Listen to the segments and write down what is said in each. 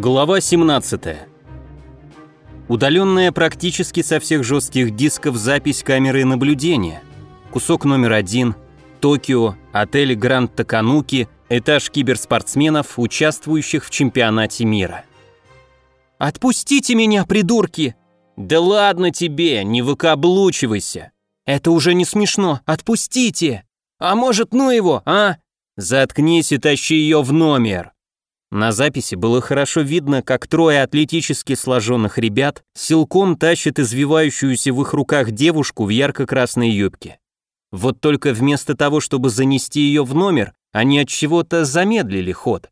Глава 17. Удаленная практически со всех жестких дисков запись камеры наблюдения. Кусок номер один. Токио, отель Гранд Такануки, этаж киберспортсменов, участвующих в чемпионате мира. «Отпустите меня, придурки!» «Да ладно тебе, не выкаблучивайся!» «Это уже не смешно, отпустите!» «А может, ну его, а?» «Заткнись и тащи ее в номер!» На записи было хорошо видно, как трое атлетически сложенных ребят силком тащат извивающуюся в их руках девушку в ярко-красной юбке. Вот только вместо того, чтобы занести ее в номер, они от чего-то замедлили ход.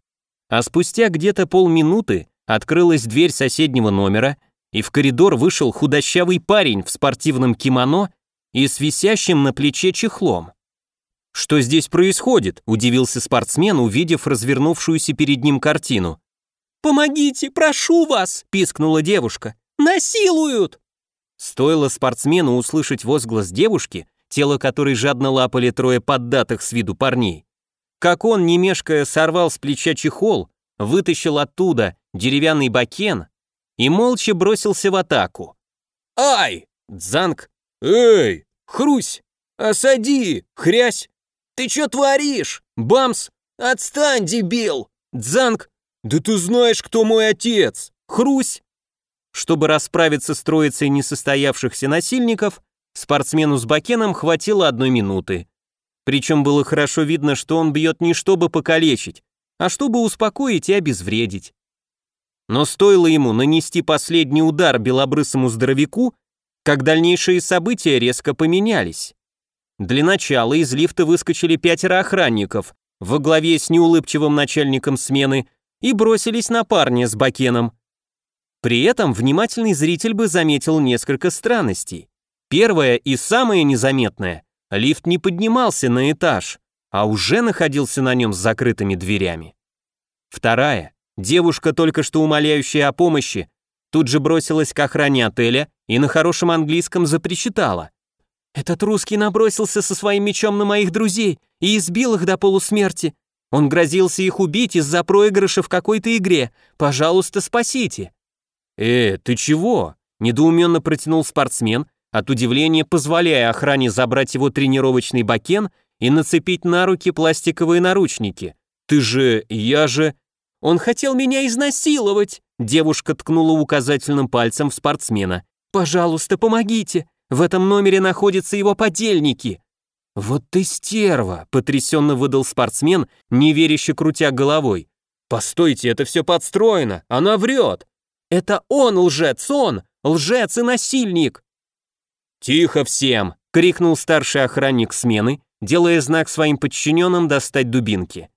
А спустя где-то полминуты открылась дверь соседнего номера, и в коридор вышел худощавый парень в спортивном кимоно и с висящим на плече чехлом. «Что здесь происходит?» – удивился спортсмен, увидев развернувшуюся перед ним картину. «Помогите, прошу вас!» – пискнула девушка. «Насилуют!» Стоило спортсмену услышать возглас девушки, тело которой жадно лапали трое поддатых с виду парней. Как он, не мешкая, сорвал с плеча чехол, вытащил оттуда деревянный бакен и молча бросился в атаку. «Ай!» Дзанг. «Эй! Хрусь! Осади! Хрясь! Ты чё творишь? Бамс! Отстань, дебил! Дзанг! Да ты знаешь, кто мой отец! Хрусь!» Чтобы расправиться с троицей несостоявшихся насильников, спортсмену с бакеном хватило одной минуты. Причем было хорошо видно, что он бьет не чтобы покалечить, а чтобы успокоить и обезвредить. Но стоило ему нанести последний удар белобрысому здоровяку, как дальнейшие события резко поменялись. Для начала из лифта выскочили пятеро охранников во главе с неулыбчивым начальником смены и бросились на парня с бакеном. При этом внимательный зритель бы заметил несколько странностей. Первое и самое незаметное – лифт не поднимался на этаж, а уже находился на нем с закрытыми дверями. Вторая – девушка, только что умоляющая о помощи, тут же бросилась к охране отеля и на хорошем английском запричитала. Этот русский набросился со своим мечом на моих друзей и избил их до полусмерти. Он грозился их убить из-за проигрыша в какой-то игре. Пожалуйста, спасите. Э, ты чего? Недоуменно протянул спортсмен, от удивления позволяя охране забрать его тренировочный бакен и нацепить на руки пластиковые наручники. Ты же, я же... Он хотел меня изнасиловать. Девушка ткнула указательным пальцем в спортсмена. Пожалуйста, помогите. В этом номере находятся его подельники». «Вот ты стерва!» — потрясенно выдал спортсмен, неверяще крутя головой. «Постойте, это все подстроено! Она врет!» «Это он лжец, он! Лжец и насильник!» «Тихо всем!» — крикнул старший охранник смены, делая знак своим подчиненным достать дубинки.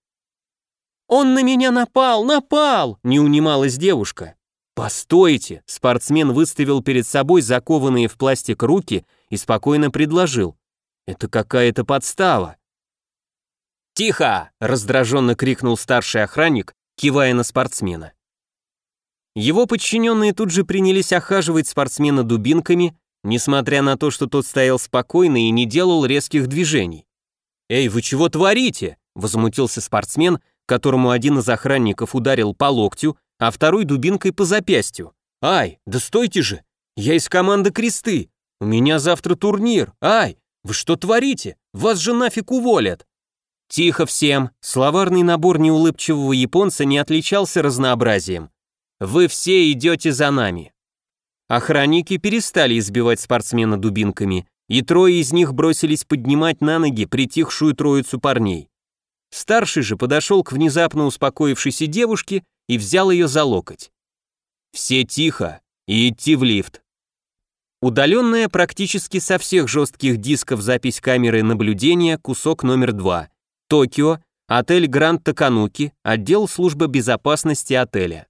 «Он на меня напал, напал!» — не унималась девушка. «Постойте!» – спортсмен выставил перед собой закованные в пластик руки и спокойно предложил. «Это какая-то подстава». «Тихо!» – раздраженно крикнул старший охранник, кивая на спортсмена. Его подчиненные тут же принялись охаживать спортсмена дубинками, несмотря на то, что тот стоял спокойно и не делал резких движений. «Эй, вы чего творите?» – возмутился спортсмен, которому один из охранников ударил по локтю, а второй дубинкой по запястью. «Ай, да стойте же! Я из команды Кресты! У меня завтра турнир! Ай, вы что творите? Вас же нафиг уволят!» «Тихо всем!» Словарный набор неулыбчивого японца не отличался разнообразием. «Вы все идете за нами!» Охранники перестали избивать спортсмена дубинками, и трое из них бросились поднимать на ноги притихшую троицу парней. Старший же подошел к внезапно успокоившейся девушке и взял ее за локоть. Все тихо и идти в лифт. Удаленная практически со всех жестких дисков запись камеры наблюдения, кусок номер два. Токио, отель Гранд Такануки, отдел службы безопасности отеля.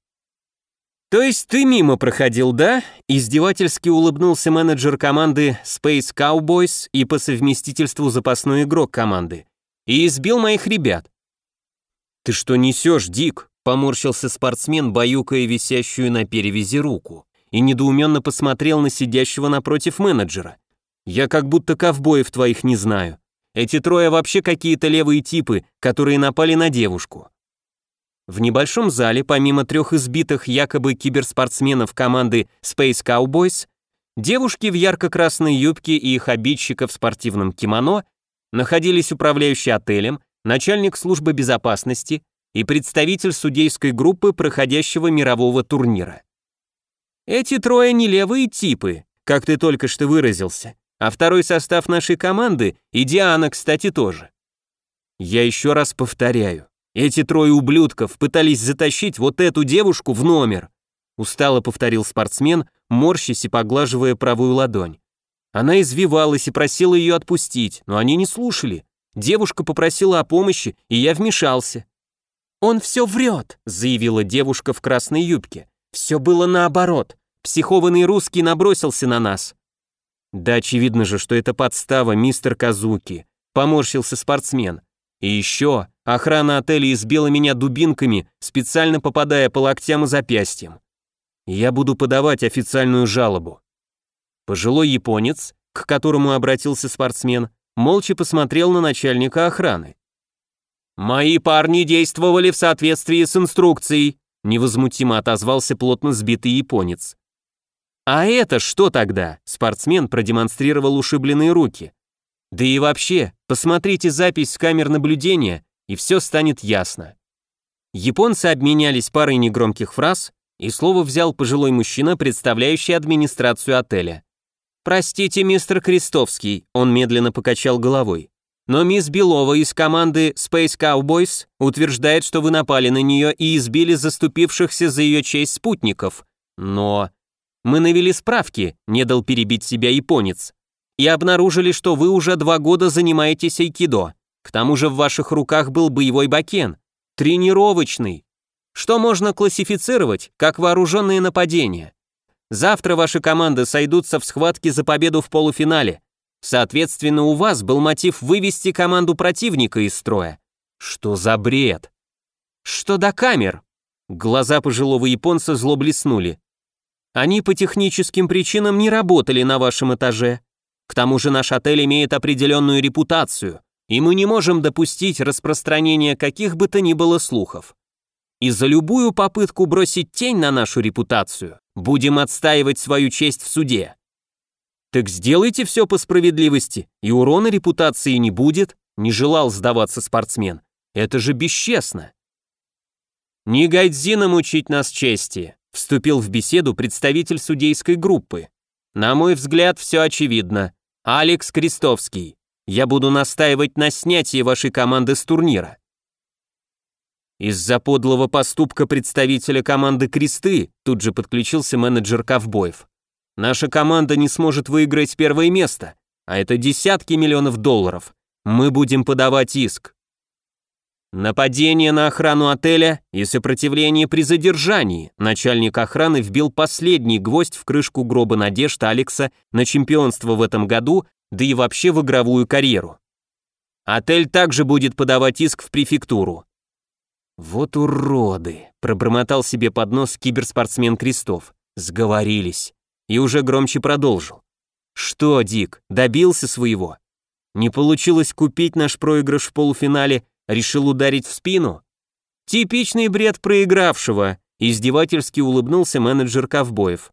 «То есть ты мимо проходил, да?» Издевательски улыбнулся менеджер команды Space Cowboys и по совместительству запасной игрок команды. «И избил моих ребят». «Ты что несешь, Дик?» Поморщился спортсмен, баюкая висящую на перевязи руку, и недоуменно посмотрел на сидящего напротив менеджера. «Я как будто ковбоев твоих не знаю. Эти трое вообще какие-то левые типы, которые напали на девушку». В небольшом зале, помимо трех избитых якобы киберспортсменов команды Space Cowboys, девушки в ярко-красной юбке и их обидчика в спортивном кимоно находились управляющий отелем, начальник службы безопасности и представитель судейской группы проходящего мирового турнира. Эти трое не левые типы, как ты только что выразился, а второй состав нашей команды и Диана, кстати, тоже. Я еще раз повторяю, эти трое ублюдков пытались затащить вот эту девушку в номер. Устало повторил спортсмен, морщась и поглаживая правую ладонь. Она извивалась и просила ее отпустить, но они не слушали. Девушка попросила о помощи, и я вмешался. «Он все врет», — заявила девушка в красной юбке. «Все было наоборот. Психованный русский набросился на нас». «Да очевидно же, что это подстава, мистер Казуки», — поморщился спортсмен. «И еще, охрана отеля избила меня дубинками, специально попадая по локтям и запястьям. Я буду подавать официальную жалобу». Пожилой японец, к которому обратился спортсмен, молча посмотрел на начальника охраны. «Мои парни действовали в соответствии с инструкцией», невозмутимо отозвался плотно сбитый японец. «А это что тогда?» Спортсмен продемонстрировал ушибленные руки. «Да и вообще, посмотрите запись с камер наблюдения, и все станет ясно». Японцы обменялись парой негромких фраз, и слово взял пожилой мужчина, представляющий администрацию отеля. «Простите, мистер Крестовский», он медленно покачал головой. «Но мисс Белова из команды Space Cowboys утверждает, что вы напали на нее и избили заступившихся за ее честь спутников. Но...» «Мы навели справки», не дал перебить себя японец. «И обнаружили, что вы уже два года занимаетесь айкидо. К тому же в ваших руках был боевой бакен. Тренировочный. Что можно классифицировать как вооруженное нападение. Завтра ваши команды сойдутся в схватке за победу в полуфинале. Соответственно, у вас был мотив вывести команду противника из строя. Что за бред? Что до камер? Глаза пожилого японца зло блеснули. Они по техническим причинам не работали на вашем этаже. К тому же наш отель имеет определенную репутацию, и мы не можем допустить распространения каких бы то ни было слухов. И за любую попытку бросить тень на нашу репутацию Будем отстаивать свою честь в суде. Так сделайте все по справедливости, и урона репутации не будет, не желал сдаваться спортсмен. Это же бесчестно. Не Гайдзинам учить нас чести, вступил в беседу представитель судейской группы. На мой взгляд, все очевидно. Алекс Крестовский. Я буду настаивать на снятии вашей команды с турнира. Из-за подлого поступка представителя команды «Кресты» тут же подключился менеджер ковбоев. Наша команда не сможет выиграть первое место, а это десятки миллионов долларов. Мы будем подавать иск. Нападение на охрану отеля и сопротивление при задержании. Начальник охраны вбил последний гвоздь в крышку гроба надежд Алекса на чемпионство в этом году, да и вообще в игровую карьеру. Отель также будет подавать иск в префектуру. «Вот уроды!» – пробормотал себе под нос киберспортсмен Крестов. «Сговорились». И уже громче продолжил. «Что, Дик, добился своего? Не получилось купить наш проигрыш в полуфинале, решил ударить в спину?» «Типичный бред проигравшего», – издевательски улыбнулся менеджер ковбоев.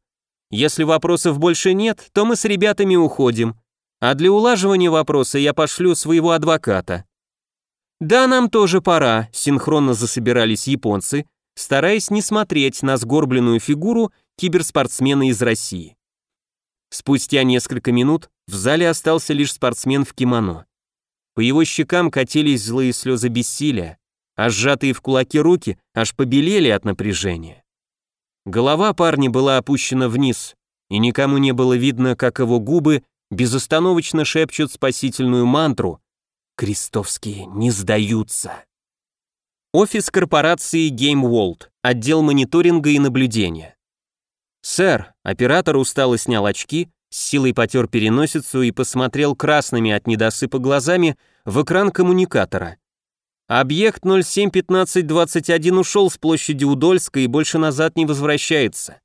«Если вопросов больше нет, то мы с ребятами уходим. А для улаживания вопроса я пошлю своего адвоката. «Да, нам тоже пора», — синхронно засобирались японцы, стараясь не смотреть на сгорбленную фигуру киберспортсмена из России. Спустя несколько минут в зале остался лишь спортсмен в кимоно. По его щекам катились злые слезы бессилия, а сжатые в кулаки руки аж побелели от напряжения. Голова парня была опущена вниз, и никому не было видно, как его губы безостановочно шепчут спасительную мантру, Крестовские не сдаются. Офис корпорации Game World, отдел мониторинга и наблюдения. Сэр, оператор устало снял очки, с силой потер переносицу и посмотрел красными от недосыпа глазами в экран коммуникатора. Объект 071521 ушел с площади Удольска и больше назад не возвращается.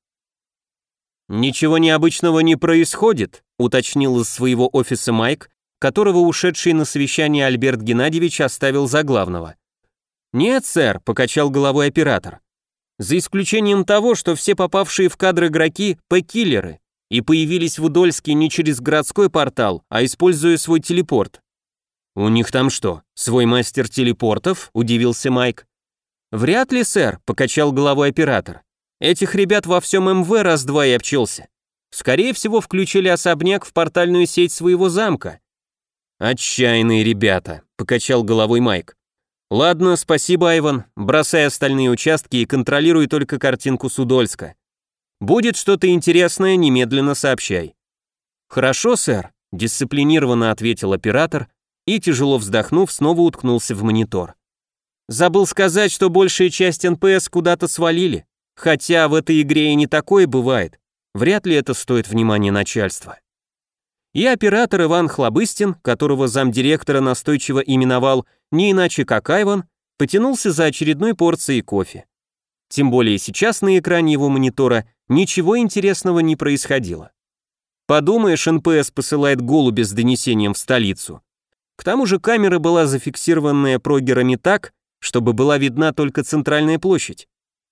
«Ничего необычного не происходит», уточнил из своего офиса Майк, которого ушедший на совещание Альберт Геннадьевич оставил за главного. «Нет, сэр», — покачал головой оператор. «За исключением того, что все попавшие в кадр игроки — П-киллеры и появились в Удольске не через городской портал, а используя свой телепорт». «У них там что, свой мастер телепортов?» — удивился Майк. «Вряд ли, сэр», — покачал головой оператор. «Этих ребят во всем МВ раз-два и обчелся. Скорее всего, включили особняк в портальную сеть своего замка». «Отчаянные ребята», — покачал головой Майк. «Ладно, спасибо, Айван. Бросай остальные участки и контролируй только картинку с Удольска. Будет что-то интересное, немедленно сообщай». «Хорошо, сэр», — дисциплинированно ответил оператор и, тяжело вздохнув, снова уткнулся в монитор. Забыл сказать, что большая часть НПС куда-то свалили. Хотя в этой игре и не такое бывает. Вряд ли это стоит внимания начальства. И оператор Иван Хлобыстин, которого замдиректора настойчиво именовал не иначе как Айван, потянулся за очередной порцией кофе. Тем более сейчас на экране его монитора ничего интересного не происходило. Подумаешь, НПС посылает голубя с донесением в столицу. К тому же камера была зафиксированная прогерами так, чтобы была видна только центральная площадь.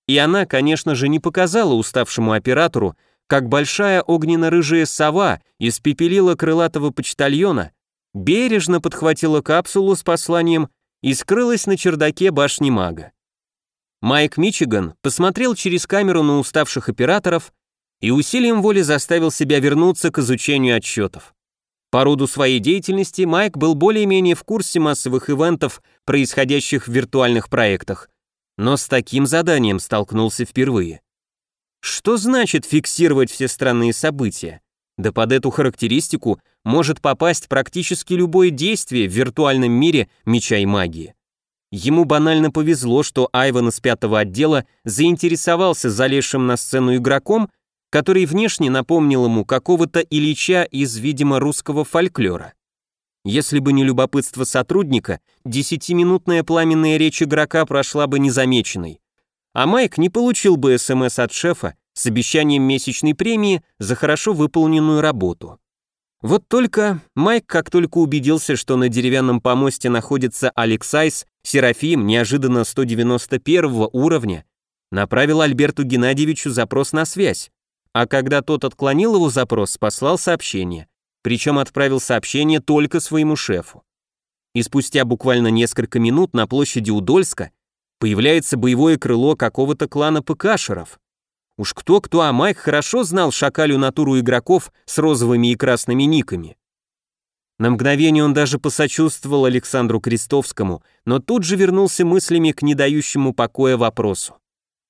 И она, конечно же, не показала уставшему оператору, как большая огненно-рыжая сова испепелила крылатого почтальона, бережно подхватила капсулу с посланием и скрылась на чердаке башни мага. Майк Мичиган посмотрел через камеру на уставших операторов и усилием воли заставил себя вернуться к изучению отчетов. По роду своей деятельности Майк был более-менее в курсе массовых ивентов, происходящих в виртуальных проектах, но с таким заданием столкнулся впервые. Что значит фиксировать все странные события? Да под эту характеристику может попасть практически любое действие в виртуальном мире меча и магии. Ему банально повезло, что Айван из пятого отдела заинтересовался залезшим на сцену игроком который внешне напомнил ему какого-то Ильича из, видимо, русского фольклора. Если бы не любопытство сотрудника, десятиминутная пламенная речь игрока прошла бы незамеченной. А Майк не получил бы СМС от шефа с обещанием месячной премии за хорошо выполненную работу. Вот только Майк, как только убедился, что на деревянном помосте находится Алексайс, Серафим, неожиданно 191 уровня, направил Альберту Геннадьевичу запрос на связь а когда тот отклонил его запрос, послал сообщение, причем отправил сообщение только своему шефу. И спустя буквально несколько минут на площади Удольска появляется боевое крыло какого-то клана ПКшеров. Уж кто-кто, а Майк хорошо знал шакалю натуру игроков с розовыми и красными никами. На мгновение он даже посочувствовал Александру Крестовскому, но тут же вернулся мыслями к не дающему покоя вопросу.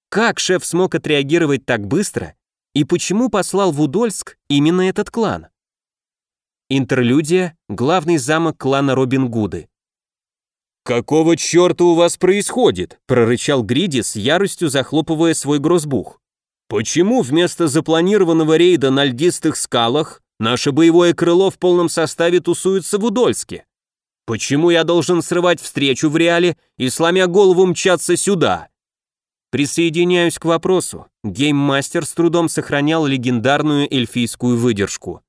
Как шеф смог отреагировать так быстро и почему послал в Удольск именно этот клан? Интерлюдия, главный замок клана Робин Гуды. «Какого черта у вас происходит?» – прорычал Гриди с яростью захлопывая свой грозбух. «Почему вместо запланированного рейда на льдистых скалах наше боевое крыло в полном составе тусуется в Удольске? Почему я должен срывать встречу в реале и, сломя голову, мчаться сюда?» Присоединяюсь к вопросу. Гейммастер с трудом сохранял легендарную эльфийскую выдержку.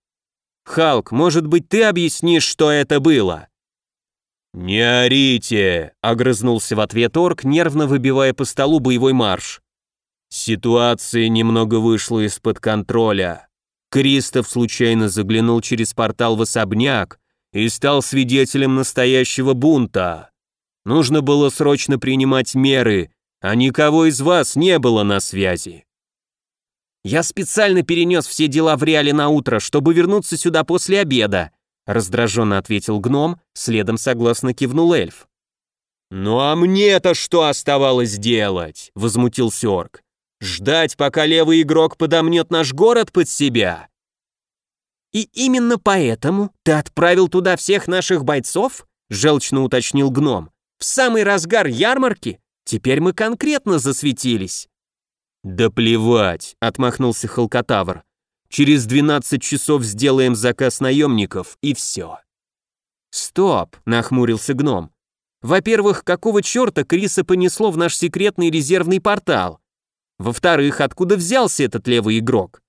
«Халк, может быть, ты объяснишь, что это было?» «Не орите!» — огрызнулся в ответ орк, нервно выбивая по столу боевой марш. Ситуация немного вышла из-под контроля. Кристоф случайно заглянул через портал в особняк и стал свидетелем настоящего бунта. Нужно было срочно принимать меры, а никого из вас не было на связи. Я специально перенес все дела в реале на утро, чтобы вернуться сюда после обеда, раздраженно ответил гном, следом согласно кивнул эльф. «Ну а мне-то что оставалось делать?» — возмутился орк. «Ждать, пока левый игрок подомнет наш город под себя?» «И именно поэтому ты отправил туда всех наших бойцов?» — желчно уточнил гном. «В самый разгар ярмарки? Теперь мы конкретно засветились». «Да плевать», — отмахнулся Халкотавр. «Через 12 часов сделаем заказ наемников, и все». «Стоп», — нахмурился гном. «Во-первых, какого черта Криса понесло в наш секретный резервный портал? Во-вторых, откуда взялся этот левый игрок?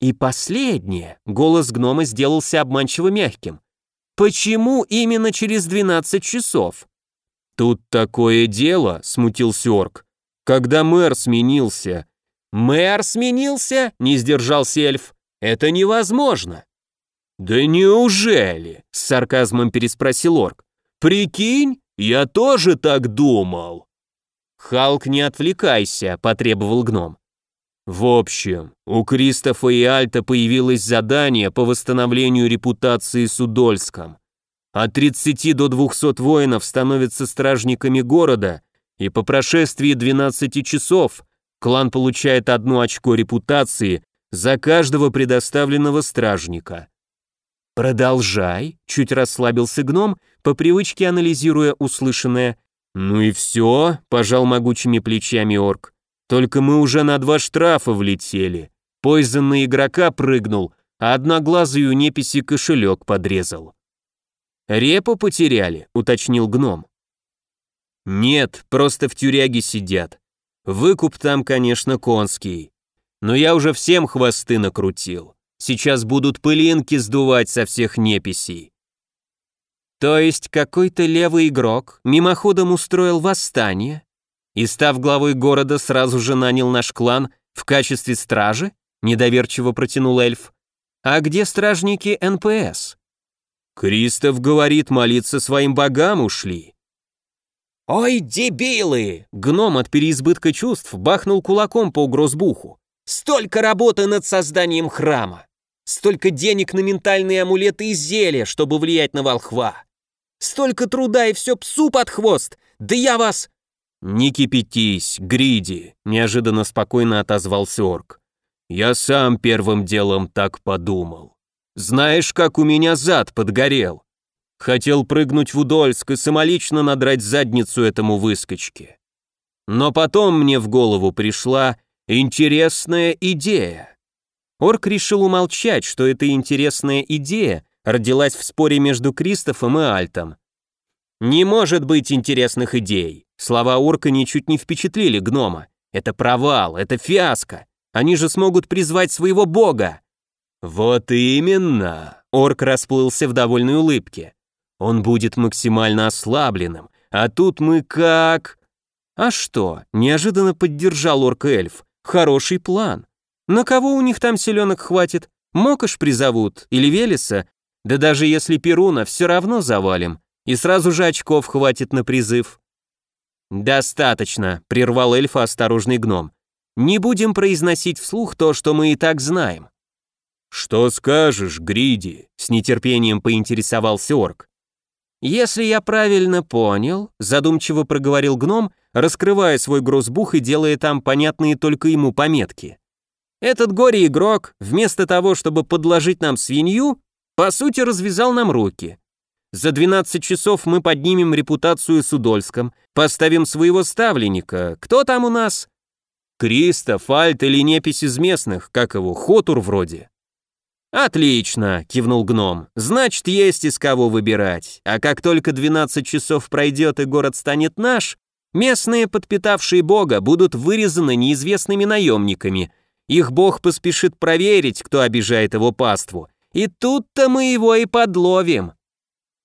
И последнее, голос гнома сделался обманчиво мягким. Почему именно через 12 часов? «Тут такое дело», — смутился орк. «Когда мэр сменился...» «Мэр сменился?» — не сдержался эльф. «Это невозможно». «Да неужели?» — с сарказмом переспросил орк. «Прикинь, я тоже так думал». «Халк, не отвлекайся», — потребовал гном. В общем, у Кристофа и Альта появилось задание по восстановлению репутации с Удольском. От 30 до 200 воинов становятся стражниками города, и по прошествии 12 часов клан получает одно очко репутации за каждого предоставленного стражника. «Продолжай», — чуть расслабился гном, по привычке анализируя услышанное. «Ну и все», — пожал могучими плечами орк. «Только мы уже на два штрафа влетели. Пойзен на игрока прыгнул, а одноглазый у неписи кошелек подрезал». «Репу потеряли», — уточнил гном. «Нет, просто в тюряге сидят. Выкуп там, конечно, конский. Но я уже всем хвосты накрутил. Сейчас будут пылинки сдувать со всех неписей. То есть какой-то левый игрок мимоходом устроил восстание и, став главой города, сразу же нанял наш клан в качестве стражи? Недоверчиво протянул эльф. А где стражники НПС? Кристоф говорит, молиться своим богам ушли. «Ой, дебилы!» Гном от переизбытка чувств бахнул кулаком по гроссбуху. «Столько работы над созданием храма! Столько денег на ментальные амулеты и зелья, чтобы влиять на волхва. Столько труда и все псу под хвост. Да я вас...» «Не кипятись, Гриди», — неожиданно спокойно отозвался орк. «Я сам первым делом так подумал. Знаешь, как у меня зад подгорел? Хотел прыгнуть в Удольск и самолично надрать задницу этому выскочке. Но потом мне в голову пришла интересная идея. Орк решил умолчать, что эта интересная идея родилась в споре между Кристофом и Альтом. «Не может быть интересных идей!» Слова орка ничуть не впечатлили гнома. «Это провал, это фиаско! Они же смогут призвать своего бога!» «Вот именно!» Орк расплылся в довольной улыбке. «Он будет максимально ослабленным, а тут мы как...» «А что?» – неожиданно поддержал орк-эльф. «Хороший план. На кого у них там селенок хватит? Мокош призовут или Велеса? Да даже если Перуна, все равно завалим. И сразу же очков хватит на призыв. «Достаточно», — прервал эльфа осторожный гном. «Не будем произносить вслух то, что мы и так знаем». «Что скажешь, Гриди?» — с нетерпением поинтересовался орк. «Если я правильно понял», — задумчиво проговорил гном, раскрывая свой грозбух и делая там понятные только ему пометки. Этот горе-игрок, вместо того, чтобы подложить нам свинью, по сути развязал нам руки. За 12 часов мы поднимем репутацию с Удольском, поставим своего ставленника. Кто там у нас? Кристоф, Альт или непись из местных, как его, Хотур вроде. «Отлично», — кивнул гном. «Значит, есть из кого выбирать. А как только 12 часов пройдет и город станет наш, местные, подпитавшие бога, будут вырезаны неизвестными наемниками, их бог поспешит проверить, кто обижает его паству. И тут-то мы его и подловим.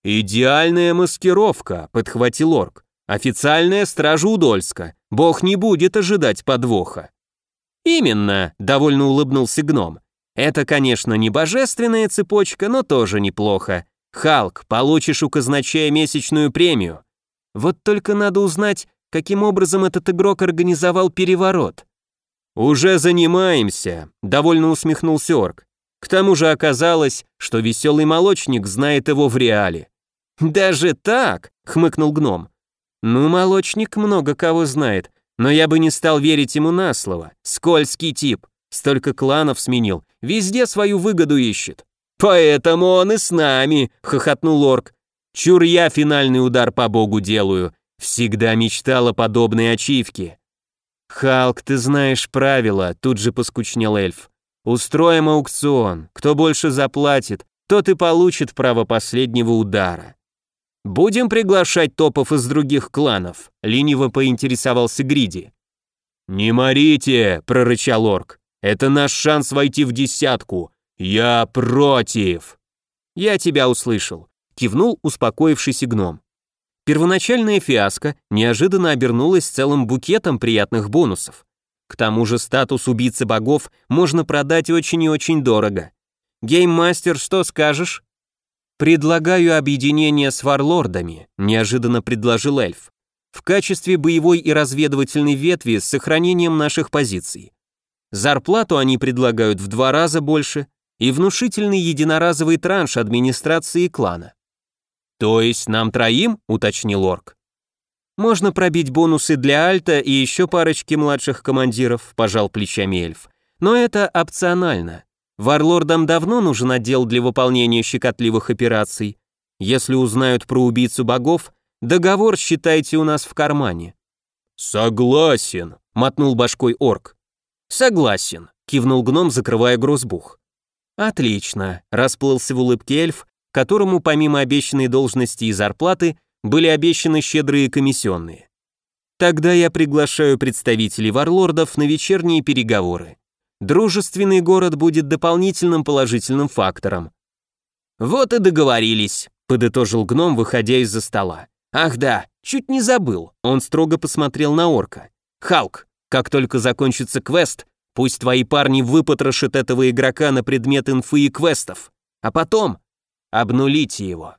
Идеальная маскировка, подхватил орк. Официальная стража Удольска. Бог не будет ожидать подвоха. Именно, довольно улыбнулся гном. Это, конечно, не божественная цепочка, но тоже неплохо. Халк, получишь у казначея месячную премию. Вот только надо узнать, каким образом этот игрок организовал переворот. «Уже занимаемся», — довольно усмехнулся орк. К тому же оказалось, что веселый молочник знает его в реале. «Даже так?» — хмыкнул гном. «Ну, молочник много кого знает, но я бы не стал верить ему на слово. Скользкий тип, столько кланов сменил, везде свою выгоду ищет». «Поэтому он и с нами», — хохотнул орк. «Чур я финальный удар по богу делаю. Всегда мечтал о подобной ачивке. «Халк, ты знаешь правила», — тут же поскучнел эльф. «Устроим аукцион. Кто больше заплатит, тот и получит право последнего удара». «Будем приглашать топов из других кланов», — лениво поинтересовался Гриди. «Не морите», — прорычал орк. «Это наш шанс войти в десятку. Я против». «Я тебя услышал», — кивнул успокоившийся гном. Первоначальная фиаско неожиданно обернулась целым букетом приятных бонусов. К тому же статус убийцы богов можно продать очень и очень дорого. Гейммастер, что скажешь? Предлагаю объединение с варлордами, неожиданно предложил эльф. В качестве боевой и разведывательной ветви с сохранением наших позиций. Зарплату они предлагают в два раза больше и внушительный единоразовый транш администрации клана. То есть нам троим, уточнил Орк. Можно пробить бонусы для Альта и еще парочки младших командиров, пожал плечами эльф. Но это опционально. Варлордам давно нужен отдел для выполнения щекотливых операций. Если узнают про убийцу богов, договор считайте у нас в кармане. Согласен, мотнул башкой орк. Согласен, кивнул гном, закрывая грозбух. Отлично, расплылся в улыбке эльф, которому помимо обещанной должности и зарплаты были обещаны щедрые комиссионные. Тогда я приглашаю представителей варлордов на вечерние переговоры. Дружественный город будет дополнительным положительным фактором. Вот и договорились, подытожил гном, выходя из-за стола. Ах да, чуть не забыл. Он строго посмотрел на орка. Халк, как только закончится квест, пусть твои парни выпотрошат этого игрока на предмет инфы и квестов. А потом обнулите его.